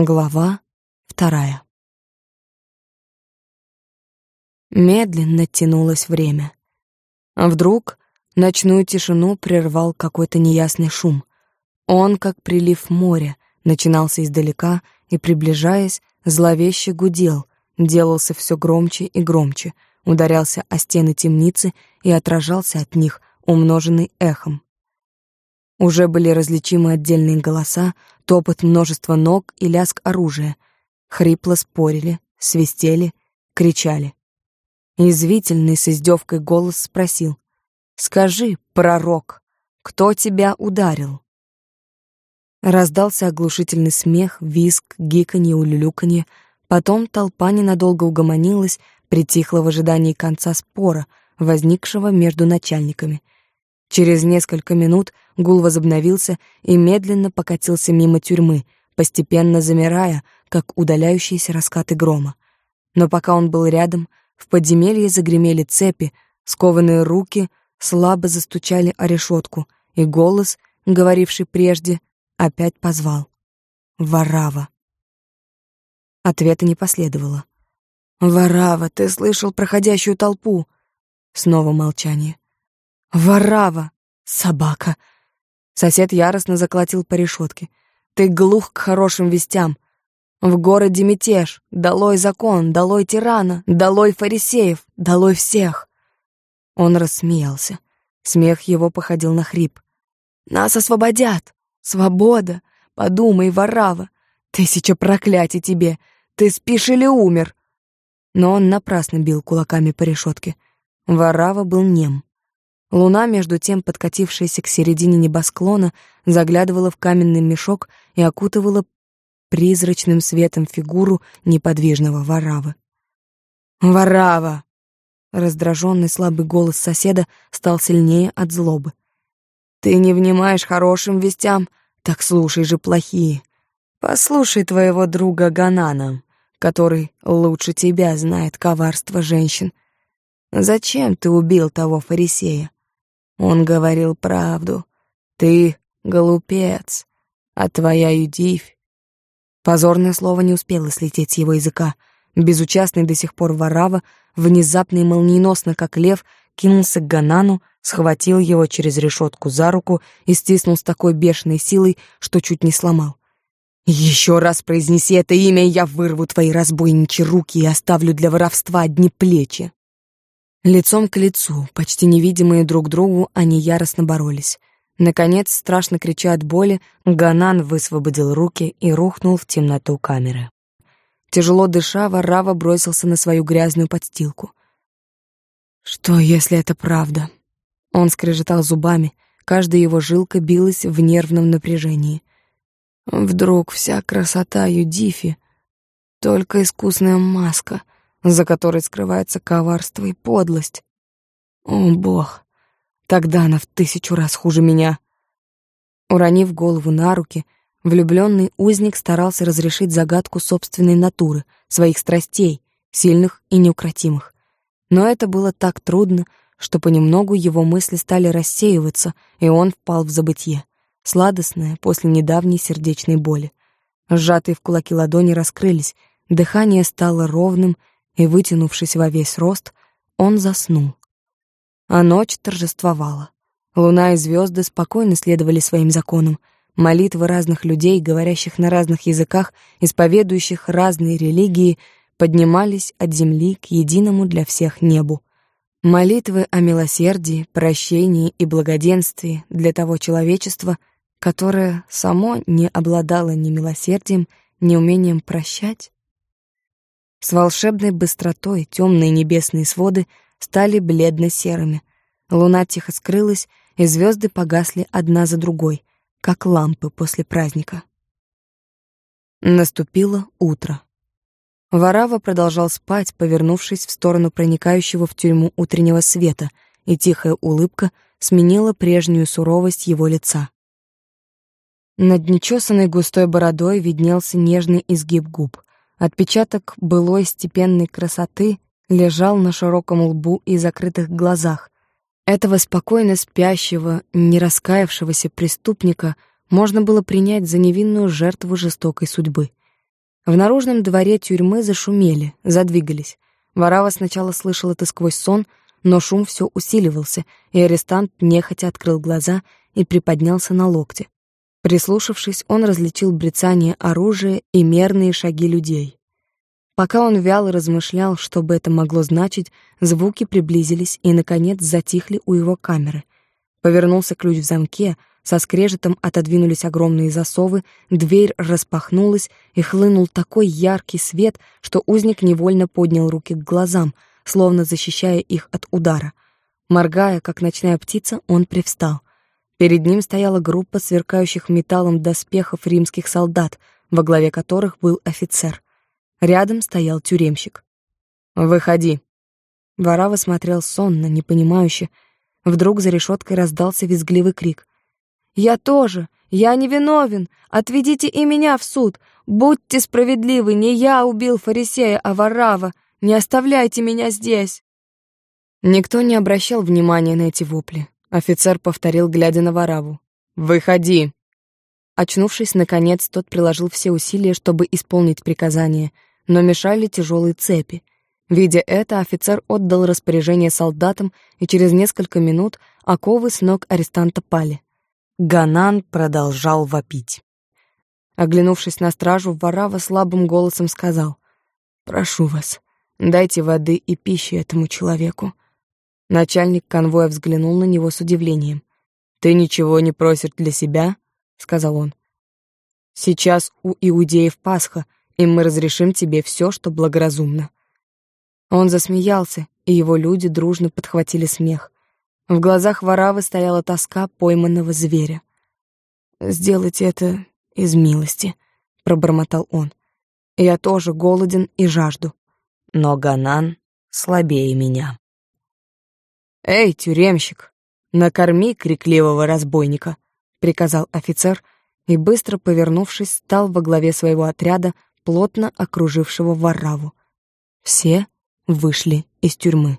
Глава вторая. Медленно тянулось время. А вдруг ночную тишину прервал какой-то неясный шум. Он, как прилив моря, начинался издалека и, приближаясь, зловеще гудел, делался все громче и громче, ударялся о стены темницы и отражался от них, умноженный эхом. Уже были различимы отдельные голоса, топот множества ног и лязг оружия. Хрипло спорили, свистели, кричали. Язвительный с издевкой голос спросил. «Скажи, пророк, кто тебя ударил?» Раздался оглушительный смех, визг, гиканье, улюлюканье. Потом толпа ненадолго угомонилась, притихла в ожидании конца спора, возникшего между начальниками — Через несколько минут гул возобновился и медленно покатился мимо тюрьмы, постепенно замирая, как удаляющиеся раскаты грома. Но пока он был рядом, в подземелье загремели цепи, скованные руки слабо застучали о решетку, и голос, говоривший прежде, опять позвал. «Варава». Ответа не последовало. «Варава, ты слышал проходящую толпу?» Снова молчание. Ворава! Собака!» Сосед яростно заколотил по решетке. «Ты глух к хорошим вестям. В городе мятеж. Долой закон, долой тирана, долой фарисеев, долой всех!» Он рассмеялся. Смех его походил на хрип. «Нас освободят! Свобода! Подумай, ворава! Тысяча проклятий тебе! Ты спишь или умер?» Но он напрасно бил кулаками по решетке. Ворава был нем. Луна, между тем подкатившаяся к середине небосклона, заглядывала в каменный мешок и окутывала призрачным светом фигуру неподвижного Варавы. «Варава!» Раздраженный слабый голос соседа стал сильнее от злобы. «Ты не внимаешь хорошим вестям, так слушай же плохие. Послушай твоего друга Ганана, который лучше тебя знает коварство женщин. Зачем ты убил того фарисея? Он говорил правду. Ты глупец, а твоя Юдивь... Позорное слово не успело слететь с его языка. Безучастный до сих пор Варава, внезапно и молниеносно, как лев, кинулся к Ганану, схватил его через решетку за руку и стиснул с такой бешеной силой, что чуть не сломал. «Еще раз произнеси это имя, и я вырву твои разбойничьи руки и оставлю для воровства одни плечи». Лицом к лицу, почти невидимые друг другу, они яростно боролись. Наконец, страшно крича от боли, Ганан высвободил руки и рухнул в темноту камеры. Тяжело дыша, Варрава бросился на свою грязную подстилку. Что, если это правда? Он скрежетал зубами, каждая его жилка билась в нервном напряжении. Вдруг вся красота Юдифи — только искусная маска — за которой скрывается коварство и подлость. О, бог, тогда она в тысячу раз хуже меня. Уронив голову на руки, влюбленный узник старался разрешить загадку собственной натуры, своих страстей, сильных и неукротимых. Но это было так трудно, что понемногу его мысли стали рассеиваться, и он впал в забытье, сладостное после недавней сердечной боли. Сжатые в кулаки ладони раскрылись, дыхание стало ровным и, вытянувшись во весь рост, он заснул. А ночь торжествовала. Луна и звезды спокойно следовали своим законам. Молитвы разных людей, говорящих на разных языках, исповедующих разные религии, поднимались от земли к единому для всех небу. Молитвы о милосердии, прощении и благоденствии для того человечества, которое само не обладало ни милосердием, ни умением прощать с волшебной быстротой темные небесные своды стали бледно-серыми. Луна тихо скрылась, и звезды погасли одна за другой, как лампы после праздника. Наступило утро. Варава продолжал спать, повернувшись в сторону проникающего в тюрьму утреннего света, и тихая улыбка сменила прежнюю суровость его лица. Над нечесанной густой бородой виднелся нежный изгиб губ. Отпечаток былой степенной красоты лежал на широком лбу и закрытых глазах. Этого спокойно спящего, не раскаявшегося преступника можно было принять за невинную жертву жестокой судьбы. В наружном дворе тюрьмы зашумели, задвигались. Варава сначала слышал это сквозь сон, но шум все усиливался, и арестант нехотя открыл глаза и приподнялся на локте. Прислушавшись, он различил брецание оружия и мерные шаги людей. Пока он вяло размышлял, что бы это могло значить, звуки приблизились и, наконец, затихли у его камеры. Повернулся ключ в замке, со скрежетом отодвинулись огромные засовы, дверь распахнулась, и хлынул такой яркий свет, что узник невольно поднял руки к глазам, словно защищая их от удара. Моргая, как ночная птица, он привстал. Перед ним стояла группа сверкающих металлом доспехов римских солдат, во главе которых был офицер. Рядом стоял тюремщик. «Выходи». Варава смотрел сонно, непонимающе. Вдруг за решеткой раздался визгливый крик. «Я тоже! Я не виновен! Отведите и меня в суд! Будьте справедливы! Не я убил фарисея, а Варава! Не оставляйте меня здесь!» Никто не обращал внимания на эти вопли. Офицер повторил, глядя на Вараву. «Выходи!» Очнувшись, наконец, тот приложил все усилия, чтобы исполнить приказание, но мешали тяжелые цепи. Видя это, офицер отдал распоряжение солдатам, и через несколько минут оковы с ног арестанта пали. Ганан продолжал вопить. Оглянувшись на стражу, Варава слабым голосом сказал, «Прошу вас, дайте воды и пищи этому человеку. Начальник конвоя взглянул на него с удивлением. «Ты ничего не просишь для себя?» — сказал он. «Сейчас у иудеев Пасха, и мы разрешим тебе все, что благоразумно». Он засмеялся, и его люди дружно подхватили смех. В глазах Варавы стояла тоска пойманного зверя. «Сделайте это из милости», — пробормотал он. «Я тоже голоден и жажду, но Ганан слабее меня». «Эй, тюремщик, накорми крикливого разбойника», — приказал офицер и, быстро повернувшись, стал во главе своего отряда, плотно окружившего Варраву. Все вышли из тюрьмы.